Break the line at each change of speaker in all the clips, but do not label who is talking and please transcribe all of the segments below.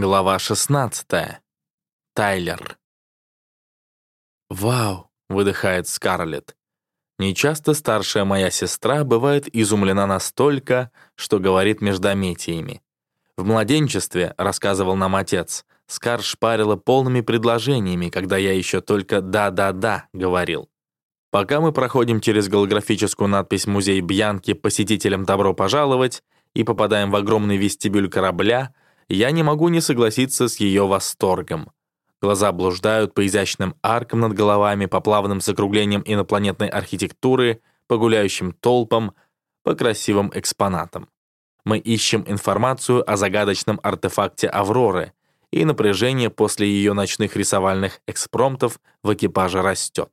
Глава 16. Тайлер. «Вау!» — выдыхает Скарлетт. Нечасто старшая моя сестра бывает изумлена настолько, что говорит междометиями. В младенчестве, рассказывал нам отец, Скар шпарила полными предложениями, когда я еще только «да-да-да» говорил. Пока мы проходим через голографическую надпись «Музей Бьянки. Посетителям добро пожаловать» и попадаем в огромный вестибюль корабля — я не могу не согласиться с ее восторгом. Глаза блуждают по изящным аркам над головами, по плавным закруглениям инопланетной архитектуры, по гуляющим толпам, по красивым экспонатам. Мы ищем информацию о загадочном артефакте Авроры, и напряжение после ее ночных рисовальных экспромтов в экипаже растет.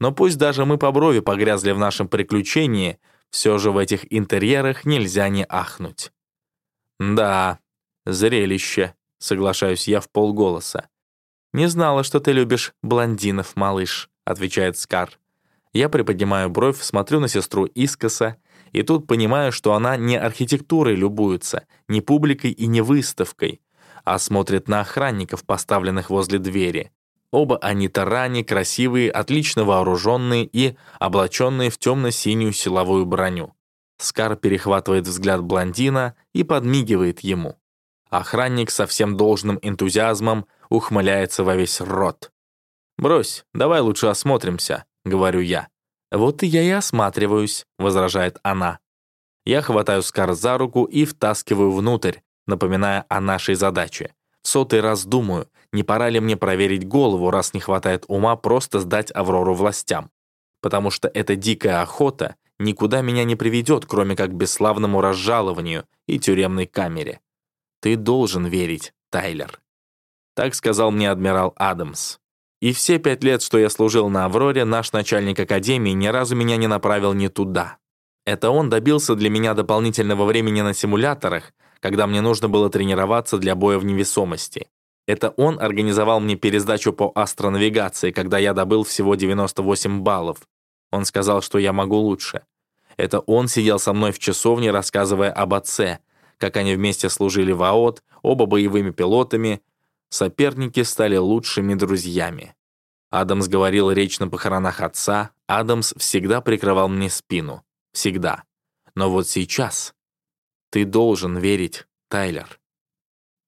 Но пусть даже мы по брови погрязли в нашем приключении, все же в этих интерьерах нельзя не ахнуть. Да, «Зрелище», — соглашаюсь я в полголоса. «Не знала, что ты любишь блондинов, малыш», — отвечает Скар. Я приподнимаю бровь, смотрю на сестру искоса, и тут понимаю, что она не архитектурой любуется, не публикой и не выставкой, а смотрит на охранников, поставленных возле двери. Оба они тарани, красивые, отлично вооруженные и облаченные в темно-синюю силовую броню. Скар перехватывает взгляд блондина и подмигивает ему. Охранник со всем должным энтузиазмом ухмыляется во весь рот. «Брось, давай лучше осмотримся», — говорю я. «Вот и я и осматриваюсь», — возражает она. Я хватаю Скар за руку и втаскиваю внутрь, напоминая о нашей задаче. Сотый раз думаю, не пора ли мне проверить голову, раз не хватает ума просто сдать Аврору властям. Потому что эта дикая охота никуда меня не приведет, кроме как бесславному разжалованию и тюремной камере. Ты должен верить, Тайлер. Так сказал мне адмирал Адамс. И все пять лет, что я служил на «Авроре», наш начальник академии ни разу меня не направил не туда. Это он добился для меня дополнительного времени на симуляторах, когда мне нужно было тренироваться для боя в невесомости. Это он организовал мне пересдачу по астронавигации, когда я добыл всего 98 баллов. Он сказал, что я могу лучше. Это он сидел со мной в часовне, рассказывая об отце, как они вместе служили в АОТ, оба боевыми пилотами, соперники стали лучшими друзьями. Адамс говорил речь на похоронах отца, Адамс всегда прикрывал мне спину. Всегда. Но вот сейчас ты должен верить, Тайлер.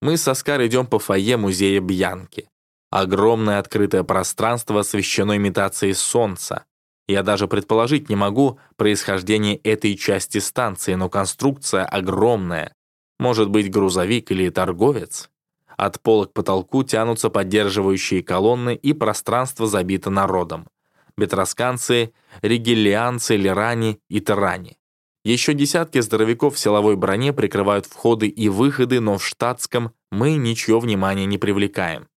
Мы со Скар идем по фойе музея Бьянки. Огромное открытое пространство освещено имитацией солнца. Я даже предположить не могу происхождение этой части станции, но конструкция огромная, может быть, грузовик или торговец? От пола к потолку тянутся поддерживающие колонны, и пространство забито народом. Бетросканцы, ригелианцы, лирани и тарани. Еще десятки здоровяков в силовой броне прикрывают входы и выходы, но в штатском мы ничье внимания не привлекаем.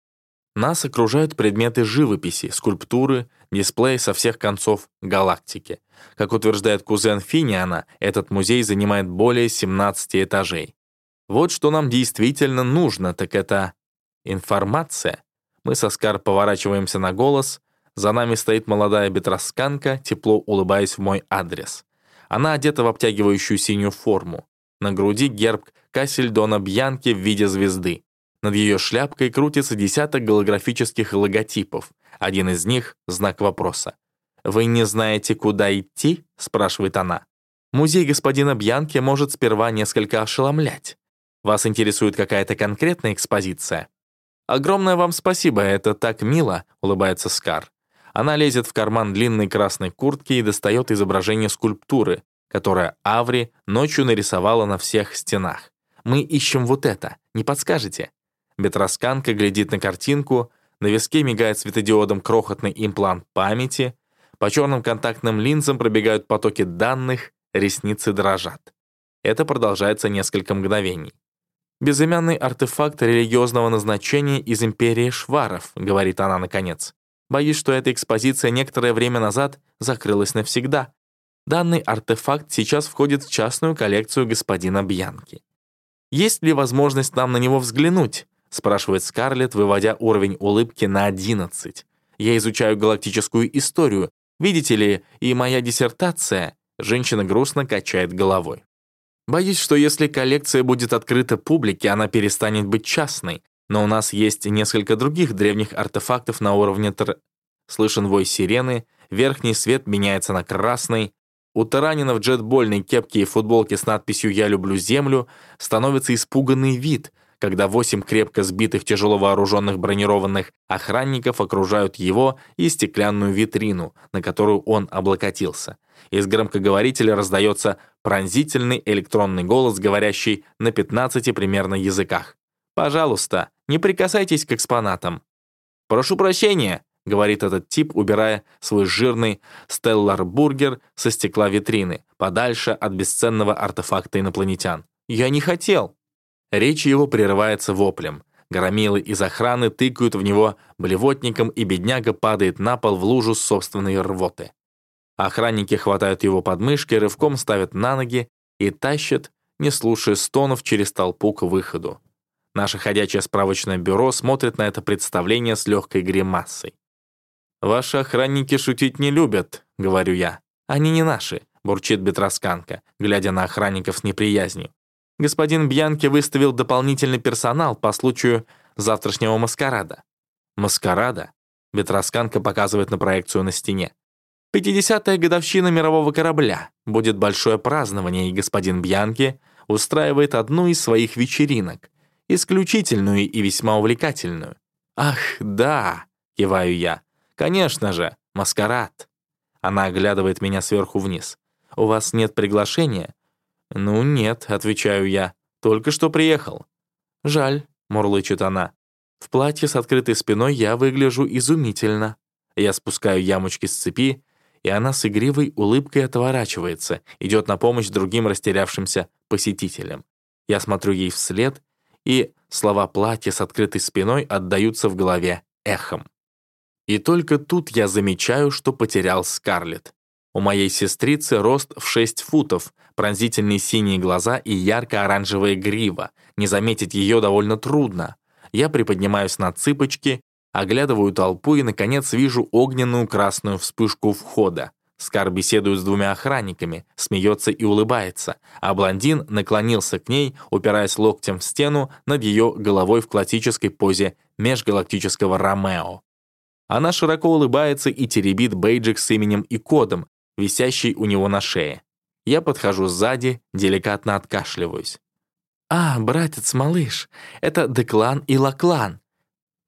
Нас окружают предметы живописи, скульптуры, дисплеи со всех концов галактики. Как утверждает кузен Финиана, этот музей занимает более 17 этажей. Вот что нам действительно нужно, так это информация. Мы со Скар поворачиваемся на голос. За нами стоит молодая бетросканка, тепло улыбаясь в мой адрес. Она одета в обтягивающую синюю форму. На груди герб Кассельдона Бьянки в виде звезды. Над ее шляпкой крутится десяток голографических логотипов. Один из них — знак вопроса. «Вы не знаете, куда идти?» — спрашивает она. Музей господина Бьянки может сперва несколько ошеломлять. Вас интересует какая-то конкретная экспозиция? Огромное вам спасибо, это так мило, улыбается Скар. Она лезет в карман длинной красной куртки и достает изображение скульптуры, которое Аври ночью нарисовала на всех стенах. Мы ищем вот это, не подскажете? Бетросканка глядит на картинку, на виске мигает светодиодом крохотный имплант памяти, по черным контактным линзам пробегают потоки данных, ресницы дрожат. Это продолжается несколько мгновений. «Безымянный артефакт религиозного назначения из империи Шваров», — говорит она наконец. «Боюсь, что эта экспозиция некоторое время назад закрылась навсегда. Данный артефакт сейчас входит в частную коллекцию господина Бьянки. Есть ли возможность нам на него взглянуть?» — спрашивает Скарлетт, выводя уровень улыбки на 11. «Я изучаю галактическую историю. Видите ли, и моя диссертация...» Женщина грустно качает головой. Боюсь, что если коллекция будет открыта публике, она перестанет быть частной. Но у нас есть несколько других древних артефактов на уровне тр... Слышен вой сирены, верхний свет меняется на красный. У таранина в джетбольной кепке и футболке с надписью «Я люблю землю» становится испуганный вид, когда восемь крепко сбитых тяжело вооруженных бронированных охранников окружают его и стеклянную витрину, на которую он облокотился. Из громкоговорителя раздается пронзительный электронный голос, говорящий на 15 примерно языках. «Пожалуйста, не прикасайтесь к экспонатам». «Прошу прощения», — говорит этот тип, убирая свой жирный стеллар-бургер со стекла витрины, подальше от бесценного артефакта инопланетян. «Я не хотел». Речь его прерывается воплем. Громилы из охраны тыкают в него блевотником, и бедняга падает на пол в лужу собственной рвоты. Охранники хватают его подмышки, рывком ставят на ноги и тащат, не слушая стонов, через толпу к выходу. Наше ходячее справочное бюро смотрит на это представление с легкой гримасой. «Ваши охранники шутить не любят», — говорю я. «Они не наши», — бурчит Бетросканка, глядя на охранников с неприязнью. Господин Бьянки выставил дополнительный персонал по случаю завтрашнего маскарада. Маскарада? Бетросканка показывает на проекцию на стене. 50-я годовщина мирового корабля. Будет большое празднование, и господин Бьянки устраивает одну из своих вечеринок. Исключительную и весьма увлекательную. «Ах, да!» — киваю я. «Конечно же, маскарад!» Она оглядывает меня сверху вниз. «У вас нет приглашения? «Ну нет», — отвечаю я, — «только что приехал». «Жаль», — мурлычет она. «В платье с открытой спиной я выгляжу изумительно». Я спускаю ямочки с цепи, и она с игривой улыбкой отворачивается, идет на помощь другим растерявшимся посетителям. Я смотрю ей вслед, и слова платья с открытой спиной отдаются в голове эхом. И только тут я замечаю, что потерял Скарлетт. У моей сестрицы рост в 6 футов, пронзительные синие глаза и ярко-оранжевая грива. Не заметить ее довольно трудно. Я приподнимаюсь на цыпочки, оглядываю толпу и, наконец, вижу огненную красную вспышку входа. Скар беседует с двумя охранниками, смеется и улыбается, а блондин наклонился к ней, упираясь локтем в стену над ее головой в классической позе межгалактического Ромео. Она широко улыбается и теребит бейджик с именем и кодом, висящий у него на шее. Я подхожу сзади, деликатно откашливаюсь. «А, братец-малыш, это Деклан и Лаклан».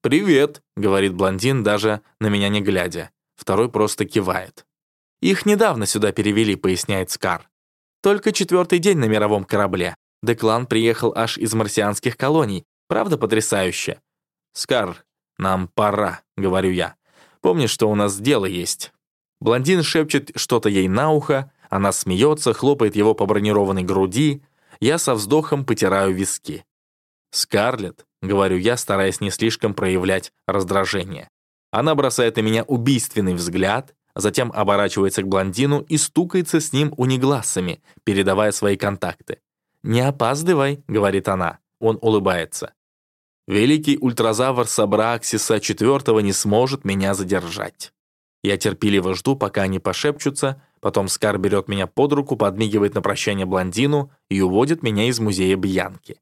«Привет», — говорит блондин, даже на меня не глядя. Второй просто кивает. «Их недавно сюда перевели», — поясняет Скар. «Только четвертый день на мировом корабле. Деклан приехал аж из марсианских колоний. Правда потрясающе?» «Скар, нам пора», — говорю я. «Помнишь, что у нас дело есть?» Блондин шепчет что-то ей на ухо, она смеется, хлопает его по бронированной груди. Я со вздохом потираю виски. «Скарлетт», — говорю я, стараясь не слишком проявлять раздражение. Она бросает на меня убийственный взгляд, затем оборачивается к блондину и стукается с ним униглассами, передавая свои контакты. «Не опаздывай», — говорит она. Он улыбается. «Великий ультразавр Сабраксиса IV не сможет меня задержать». Я терпеливо жду, пока они пошепчутся, потом Скар берет меня под руку, подмигивает на прощание блондину и уводит меня из музея Бьянки.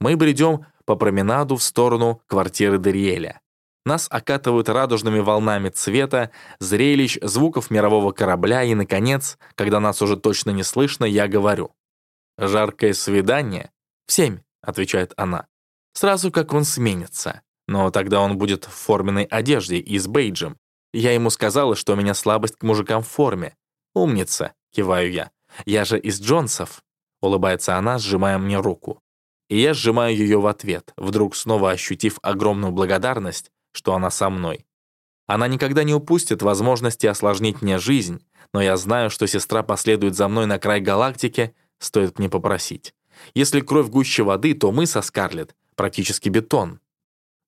Мы бредем по променаду в сторону квартиры Дериэля. Нас окатывают радужными волнами цвета, зрелищ, звуков мирового корабля, и, наконец, когда нас уже точно не слышно, я говорю. «Жаркое свидание?» «В семь», — отвечает она. «Сразу как он сменится. Но тогда он будет в форменной одежде и с бейджем, я ему сказала, что у меня слабость к мужикам в форме. «Умница», — киваю я. «Я же из Джонсов», — улыбается она, сжимая мне руку. И я сжимаю ее в ответ, вдруг снова ощутив огромную благодарность, что она со мной. Она никогда не упустит возможности осложнить мне жизнь, но я знаю, что сестра последует за мной на край галактики, стоит мне попросить. Если кровь гуще воды, то мы со Скарлетт практически бетон.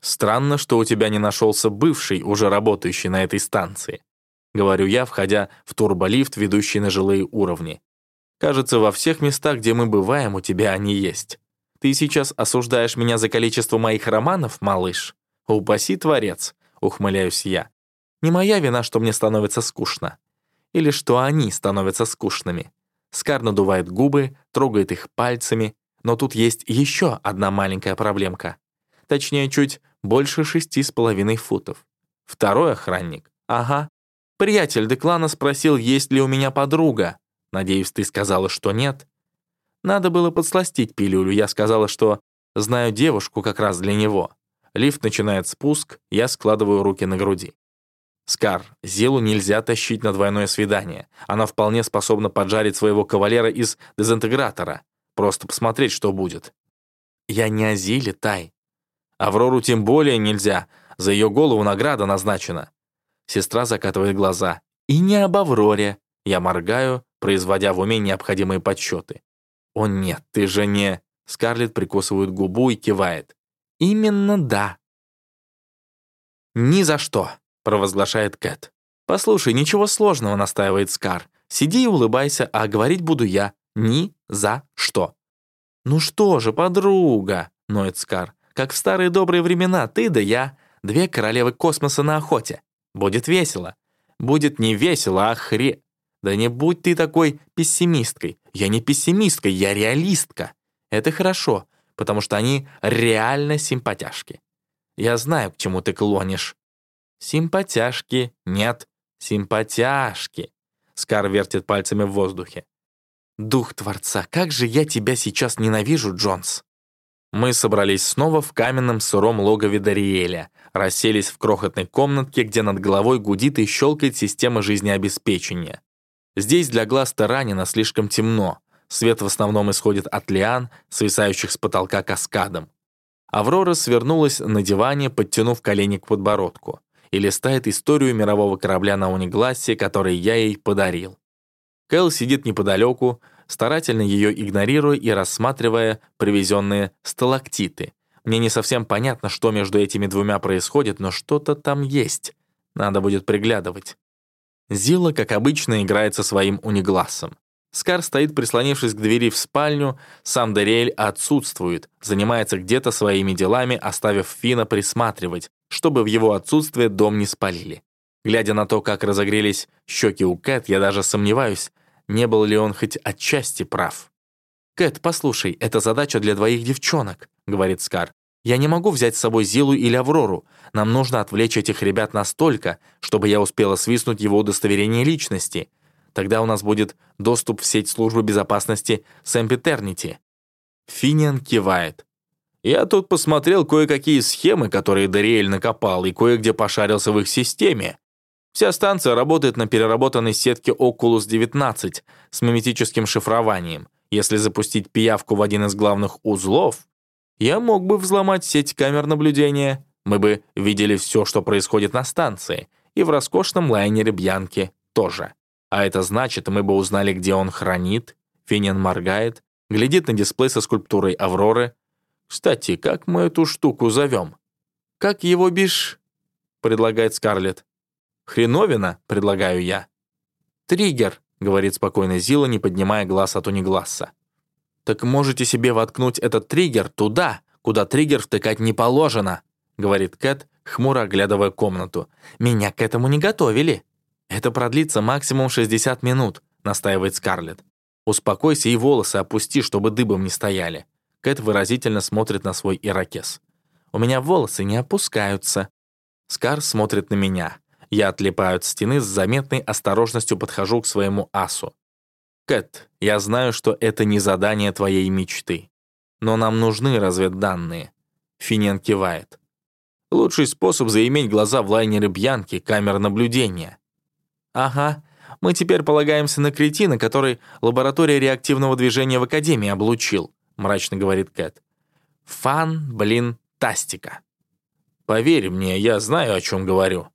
«Странно, что у тебя не нашелся бывший, уже работающий на этой станции», говорю я, входя в турболифт, ведущий на жилые уровни. «Кажется, во всех местах, где мы бываем, у тебя они есть. Ты сейчас осуждаешь меня за количество моих романов, малыш? Упаси творец», — ухмыляюсь я. «Не моя вина, что мне становится скучно. Или что они становятся скучными. Скар надувает губы, трогает их пальцами, но тут есть еще одна маленькая проблемка. Точнее, чуть больше шести с половиной футов. Второй охранник. Ага. Приятель Деклана спросил, есть ли у меня подруга. Надеюсь, ты сказала, что нет. Надо было подсластить пилюлю. Я сказала, что знаю девушку как раз для него. Лифт начинает спуск, я складываю руки на груди. Скар, Зилу нельзя тащить на двойное свидание. Она вполне способна поджарить своего кавалера из дезинтегратора. Просто посмотреть, что будет. Я не о Зиле, Тай. Аврору тем более нельзя. За ее голову награда назначена. Сестра закатывает глаза. И не об Авроре. Я моргаю, производя в уме необходимые подсчеты. «О нет, ты же не...» Скарлетт прикусывает губу и кивает. «Именно да». «Ни за что», — провозглашает Кэт. «Послушай, ничего сложного», — настаивает Скар. «Сиди и улыбайся, а говорить буду я. Ни за что». «Ну что же, подруга», — ноет Скар. «Как в старые добрые времена, ты да я, две королевы космоса на охоте. Будет весело. Будет не весело, а хре... Да не будь ты такой пессимисткой. Я не пессимистка, я реалистка. Это хорошо, потому что они реально симпатяшки. Я знаю, к чему ты клонишь. Симпатяшки, нет, симпатяшки. Скар вертит пальцами в воздухе. Дух Творца, как же я тебя сейчас ненавижу, Джонс. Мы собрались снова в каменном сыром логове Дариэля, расселись в крохотной комнатке, где над головой гудит и щелкает система жизнеобеспечения. Здесь для глаз таранина слишком темно. Свет в основном исходит от лиан, свисающих с потолка каскадом. Аврора свернулась на диване, подтянув колени к подбородку, и листает историю мирового корабля на Униглассе, который я ей подарил. Кэл сидит неподалеку, старательно ее игнорируя и рассматривая привезенные сталактиты. Мне не совсем понятно, что между этими двумя происходит, но что-то там есть. Надо будет приглядывать. Зила, как обычно, играет со своим униглассом. Скар стоит, прислонившись к двери в спальню, сам Дариэль отсутствует, занимается где-то своими делами, оставив Фина присматривать, чтобы в его отсутствие дом не спалили. Глядя на то, как разогрелись щеки у Кэт, я даже сомневаюсь, не был ли он хоть отчасти прав. «Кэт, послушай, это задача для двоих девчонок», — говорит Скар. «Я не могу взять с собой Зилу или Аврору. Нам нужно отвлечь этих ребят настолько, чтобы я успела свистнуть его удостоверение личности. Тогда у нас будет доступ в сеть службы безопасности Сэмпетернити». Финиан кивает. «Я тут посмотрел кое-какие схемы, которые Дариэль накопал, и кое-где пошарился в их системе. Вся станция работает на переработанной сетке Oculus 19 с миметическим шифрованием. Если запустить пиявку в один из главных узлов, я мог бы взломать сеть камер наблюдения, мы бы видели все, что происходит на станции, и в роскошном лайнере Бьянки тоже. А это значит, мы бы узнали, где он хранит. Финин моргает, глядит на дисплей со скульптурой Авроры. «Кстати, как мы эту штуку зовем?» «Как его бишь?» — предлагает Скарлетт. «Хреновина», — предлагаю я. «Триггер», — говорит спокойно Зила, не поднимая глаз от унигласса. «Так можете себе воткнуть этот триггер туда, куда триггер втыкать не положено», говорит Кэт, хмуро оглядывая комнату. «Меня к этому не готовили». «Это продлится максимум 60 минут», настаивает Скарлетт. «Успокойся и волосы опусти, чтобы дыбом не стояли». Кэт выразительно смотрит на свой ирокез. «У меня волосы не опускаются». Скар смотрит на меня. Я отлипаю от стены с заметной осторожностью подхожу к своему асу. «Кэт, я знаю, что это не задание твоей мечты. Но нам нужны разведданные». Финен кивает. Лучший способ заиметь глаза в лайнере Бьянки — камера наблюдения. Ага, мы теперь полагаемся на кретина, который лаборатория реактивного движения в Академии облучил, мрачно говорит Кэт. Фан, блин, тастика. Поверь мне, я знаю, о чем говорю.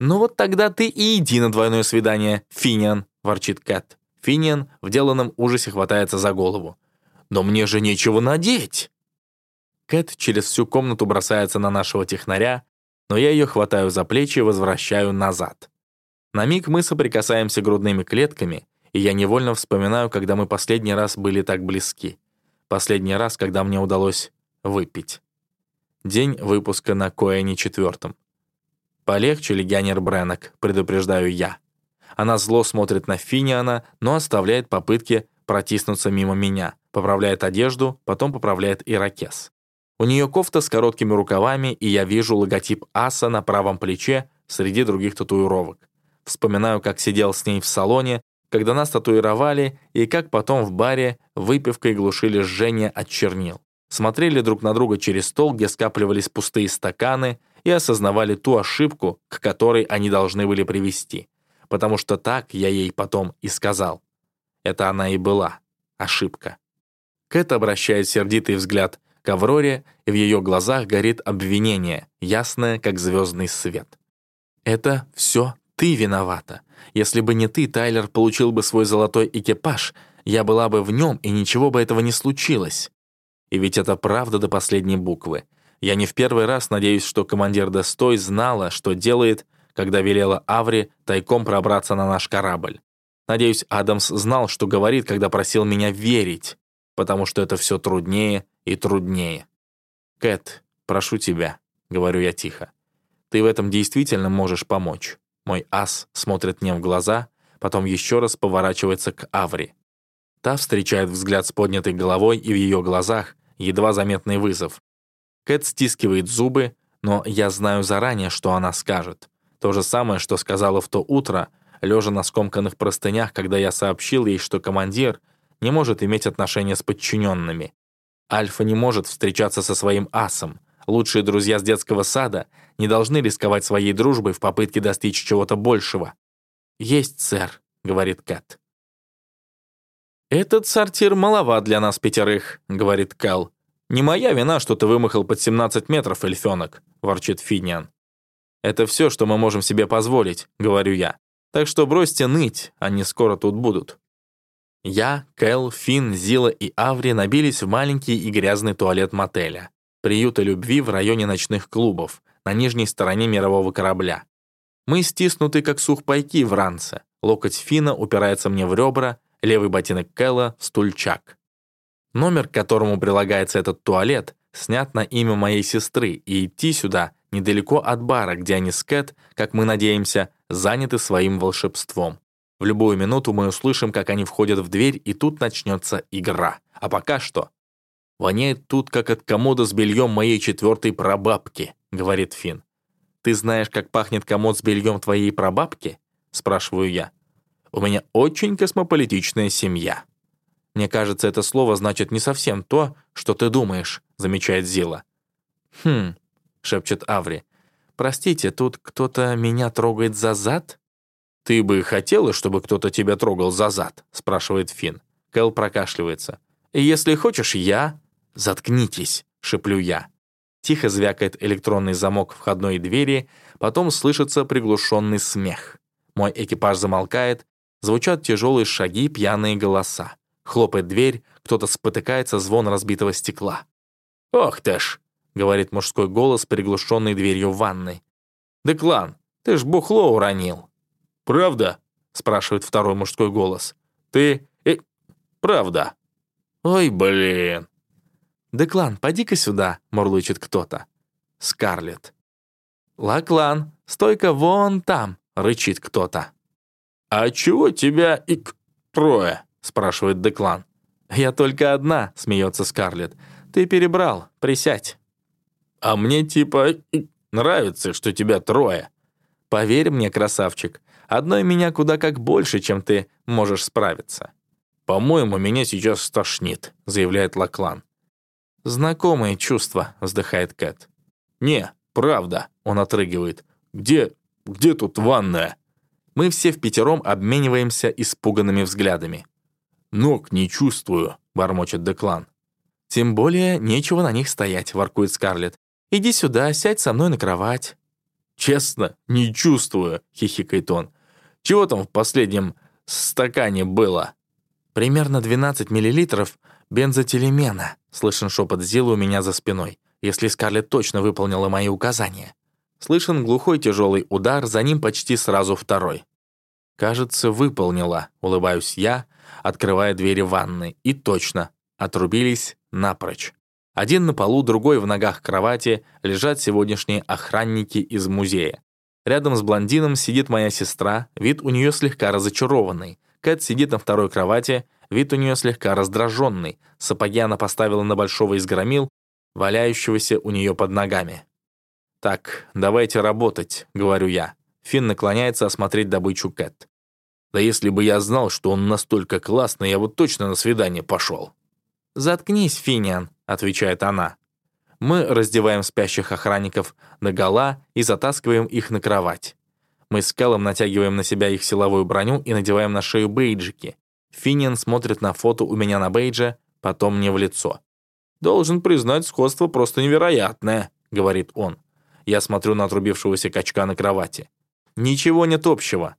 Ну вот тогда ты и иди на двойное свидание, Финиан, ворчит Кэт. Финиан в деланном ужасе хватается за голову. «Но мне же нечего надеть!» Кэт через всю комнату бросается на нашего технаря, но я ее хватаю за плечи и возвращаю назад. На миг мы соприкасаемся грудными клетками, и я невольно вспоминаю, когда мы последний раз были так близки. Последний раз, когда мне удалось выпить. День выпуска на Коэне четвертом. «Полегче, легионер Бреннок», — предупреждаю я. Она зло смотрит на Финиана, но оставляет попытки протиснуться мимо меня, поправляет одежду, потом поправляет ирокез. У нее кофта с короткими рукавами, и я вижу логотип аса на правом плече среди других татуировок. Вспоминаю, как сидел с ней в салоне, когда нас татуировали, и как потом в баре выпивкой глушили жжение от чернил. Смотрели друг на друга через стол, где скапливались пустые стаканы, и осознавали ту ошибку, к которой они должны были привести. Потому что так я ей потом и сказал. Это она и была. Ошибка. Кэт обращает сердитый взгляд к Авроре, и в ее глазах горит обвинение, ясное, как звездный свет. «Это все ты виновата. Если бы не ты, Тайлер получил бы свой золотой экипаж, я была бы в нем, и ничего бы этого не случилось». И ведь это правда до последней буквы. Я не в первый раз надеюсь, что командир Дестой знала, что делает, когда велела Аври тайком пробраться на наш корабль. Надеюсь, Адамс знал, что говорит, когда просил меня верить, потому что это все труднее и труднее. «Кэт, прошу тебя», — говорю я тихо, — «ты в этом действительно можешь помочь». Мой ас смотрит мне в глаза, потом еще раз поворачивается к Аври. Та встречает взгляд с поднятой головой, и в ее глазах едва заметный вызов. Кэт стискивает зубы, но я знаю заранее, что она скажет. То же самое, что сказала в то утро, лежа на скомканных простынях, когда я сообщил ей, что командир не может иметь отношения с подчиненными. Альфа не может встречаться со своим асом. Лучшие друзья с детского сада не должны рисковать своей дружбой в попытке достичь чего-то большего. «Есть, сэр», — говорит Кэт. «Этот сортир маловат для нас пятерых», — говорит Кэл. «Не моя вина, что ты вымахал под 17 метров, эльфёнок», — ворчит Финиан. «Это все, что мы можем себе позволить», — говорю я. «Так что бросьте ныть, они скоро тут будут». Я, Кэл, Финн, Зила и Аври набились в маленький и грязный туалет мотеля, приюта любви в районе ночных клубов, на нижней стороне мирового корабля. Мы стиснуты, как сухпайки в ранце. Локоть Фина упирается мне в ребра, левый ботинок Кэлла — стульчак. Номер, к которому прилагается этот туалет, снят на имя моей сестры, и идти сюда недалеко от бара, где они с Кэт, как мы надеемся, заняты своим волшебством. В любую минуту мы услышим, как они входят в дверь, и тут начнется игра. А пока что... «Воняет тут, как от комода с бельем моей четвертой прабабки», — говорит Финн. «Ты знаешь, как пахнет комод с бельем твоей прабабки?» — спрашиваю я. «У меня очень космополитичная семья». «Мне кажется, это слово значит не совсем то, что ты думаешь», — замечает Зила. «Хм», — шепчет Аври. «Простите, тут кто-то меня трогает за зад?» «Ты бы хотела, чтобы кто-то тебя трогал за зад?» — спрашивает Финн. Кэл прокашливается. «Если хочешь, я...» «Заткнитесь», — шеплю я. Тихо звякает электронный замок входной двери, потом слышится приглушенный смех. Мой экипаж замолкает, звучат тяжелые шаги, пьяные голоса. Хлопает дверь, кто-то спотыкается, звон разбитого стекла. «Ох ты ж!» — говорит мужской голос, приглушенный дверью в ванной. «Деклан, ты ж бухло уронил». «Правда?» — спрашивает второй мужской голос. «Ты... Э, правда?» «Ой, блин!» «Деклан, поди-ка сюда», — мурлычет кто-то. Скарлетт. «Лаклан, стойка вон там», — рычит кто-то. «А чего тебя и трое?» — спрашивает Деклан. «Я только одна», — смеется Скарлетт. «Ты перебрал, присядь». «А мне типа нравится, что тебя трое». «Поверь мне, красавчик, одной меня куда как больше, чем ты можешь справиться».
«По-моему, меня сейчас стошнит», — заявляет Лаклан.
«Знакомые чувства», — вздыхает Кэт.
«Не, правда», — он отрыгивает. «Где... где тут ванная?»
Мы все в пятером обмениваемся испуганными взглядами.
«Ног не чувствую», — бормочет Деклан.
«Тем более нечего на них стоять», — воркует Скарлетт. «Иди сюда, сядь со мной на кровать».
«Честно, не чувствую», — хихикает он. «Чего там в последнем стакане было?»
«Примерно 12 миллилитров бензотелемена», — слышен шепот Зилы у меня за спиной, если Скарлетт точно выполнила мои указания. Слышен глухой тяжелый удар, за ним почти сразу второй. «Кажется, выполнила», — улыбаюсь я, открывая двери ванны. И точно, отрубились напрочь. Один на полу, другой в ногах кровати лежат сегодняшние охранники из музея. Рядом с блондином сидит моя сестра, вид у нее слегка разочарованный, Кэт сидит на второй кровати, вид у нее слегка раздраженный, сапоги она поставила на большого из громил, валяющегося у нее под ногами. «Так, давайте работать», — говорю я. Финн наклоняется осмотреть добычу Кэт. «Да если бы я знал, что он настолько классный, я бы точно на свидание пошел». «Заткнись, Финиан», — отвечает она. Мы раздеваем спящих охранников нагола и затаскиваем их на кровать. Мы с Кэллом натягиваем на себя их силовую броню и надеваем на шею бейджики. Финиан смотрит на фото у меня на бейдже, потом мне в лицо. «Должен признать, сходство просто невероятное», — говорит он. Я смотрю на отрубившегося качка на кровати. «Ничего нет общего».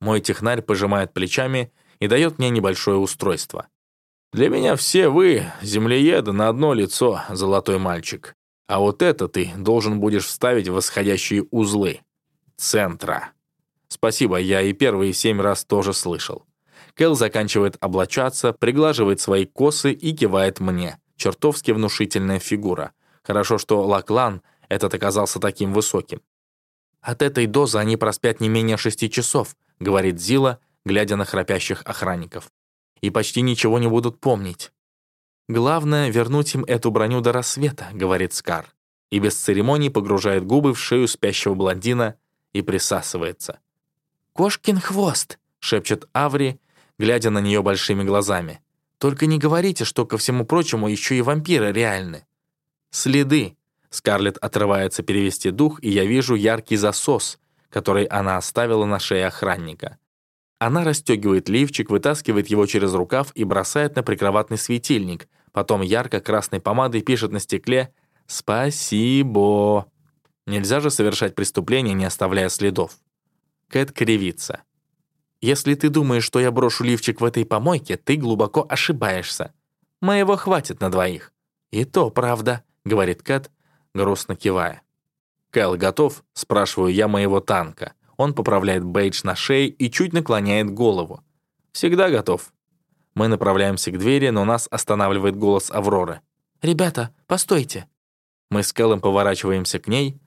Мой технарь пожимает плечами и дает мне небольшое устройство. «Для меня все вы, землееды, на одно лицо, золотой мальчик. А вот это ты должен будешь вставить в восходящие узлы центра. Спасибо, я и первые семь раз тоже слышал. Кэл заканчивает облачаться, приглаживает свои косы и кивает мне. Чертовски внушительная фигура. Хорошо, что Лаклан этот оказался таким высоким. «От этой дозы они проспят не менее шести часов», — говорит Зила, глядя на храпящих охранников. «И почти ничего не будут помнить». «Главное — вернуть им эту броню до рассвета», — говорит Скар. И без церемоний погружает губы в шею спящего блондина и присасывается. «Кошкин хвост!» — шепчет Аври, глядя на нее большими глазами. «Только не говорите, что, ко всему прочему, еще и вампиры реальны». «Следы!» Скарлетт отрывается перевести дух, и я вижу яркий засос, который она оставила на шее охранника. Она расстегивает лифчик, вытаскивает его через рукав и бросает на прикроватный светильник, потом ярко-красной помадой пишет на стекле «Спасибо». Нельзя же совершать преступление, не оставляя следов. Кэт кривится. «Если ты думаешь, что я брошу лифчик в этой помойке, ты глубоко ошибаешься. Моего хватит на двоих». «И то правда», — говорит Кэт, грустно кивая. «Кэл готов?» — спрашиваю я моего танка. Он поправляет бейдж на шее и чуть наклоняет голову. «Всегда готов». Мы направляемся к двери, но нас останавливает голос Авроры. «Ребята, постойте». Мы с Кэллом поворачиваемся к ней,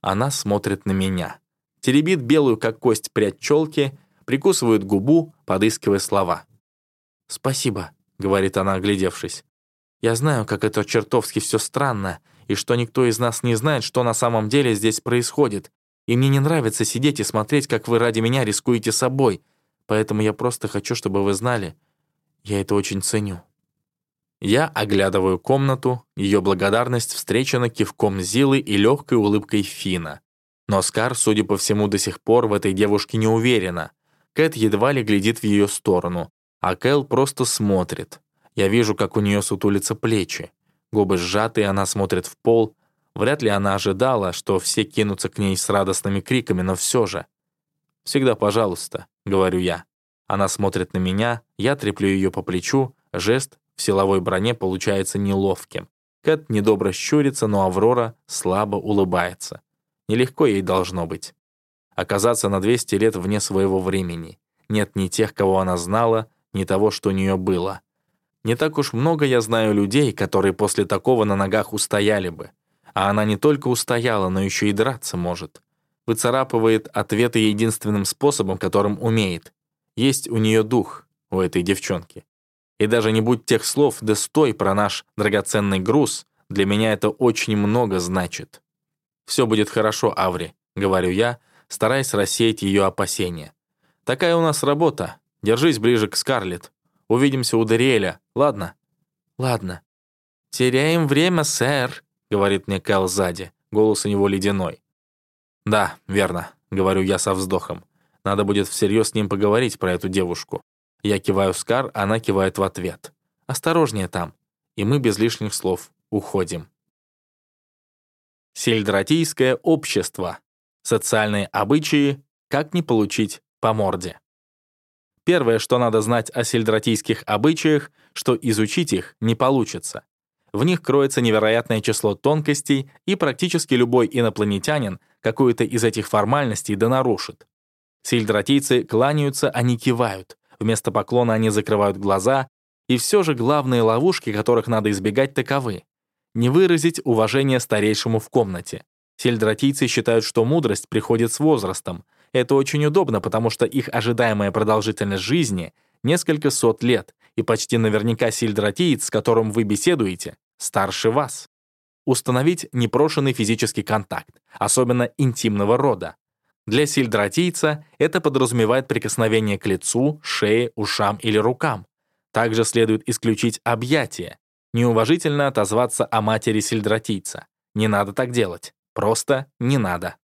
она смотрит на меня. Теребит белую, как кость, прядь челки, прикусывает губу, подыскивая слова. «Спасибо», — говорит она, оглядевшись. «Я знаю, как это чертовски все странно, и что никто из нас не знает, что на самом деле здесь происходит. И мне не нравится сидеть и смотреть, как вы ради меня рискуете собой. Поэтому я просто хочу, чтобы вы знали. Я это очень ценю». Я оглядываю комнату, ее благодарность встречена кивком Зилы и легкой улыбкой Фина. Но Скар, судя по всему, до сих пор в этой девушке не уверена. Кэт едва ли глядит в ее сторону, а Кэл просто смотрит. Я вижу, как у нее сутулятся плечи. Губы сжаты, она смотрит в пол. Вряд ли она ожидала, что все кинутся к ней с радостными криками, но все же. «Всегда пожалуйста», — говорю я. Она смотрит на меня, я треплю ее по плечу, жест, в силовой броне получается неловким. Кэт недобро щурится, но Аврора слабо улыбается. Нелегко ей должно быть. Оказаться на 200 лет вне своего времени. Нет ни тех, кого она знала, ни того, что у нее было. Не так уж много я знаю людей, которые после такого на ногах устояли бы. А она не только устояла, но еще и драться может. Выцарапывает ответы единственным способом, которым умеет. Есть у нее дух, у этой девчонки. И даже не будь тех слов «да стой» про наш драгоценный груз, для меня это очень много значит. «Все будет хорошо, Аври», — говорю я, стараясь рассеять ее опасения. «Такая у нас работа. Держись ближе к Скарлетт. Увидимся у Дериэля, ладно?» «Ладно». «Теряем время, сэр», — говорит мне Кэл сзади. Голос у него ледяной. «Да, верно», — говорю я со вздохом. «Надо будет всерьез с ним поговорить про эту девушку. Я киваю Скар, она кивает в ответ. «Осторожнее там». И мы без лишних слов уходим. Сельдратийское общество. Социальные обычаи. Как не получить по морде. Первое, что надо знать о сельдратийских обычаях, что изучить их не получится. В них кроется невероятное число тонкостей, и практически любой инопланетянин какую-то из этих формальностей да нарушит. Сельдратийцы кланяются, а не кивают. Вместо поклона они закрывают глаза, и все же главные ловушки, которых надо избегать, таковы. Не выразить уважение старейшему в комнате. Сельдратийцы считают, что мудрость приходит с возрастом. Это очень удобно, потому что их ожидаемая продолжительность жизни — несколько сот лет, и почти наверняка сельдратиец, с которым вы беседуете, старше вас. Установить непрошенный физический контакт, особенно интимного рода. Для сельдратийца это подразумевает прикосновение к лицу, шее, ушам или рукам. Также следует исключить объятия. Неуважительно отозваться о матери сельдратийца. Не надо так делать. Просто не надо.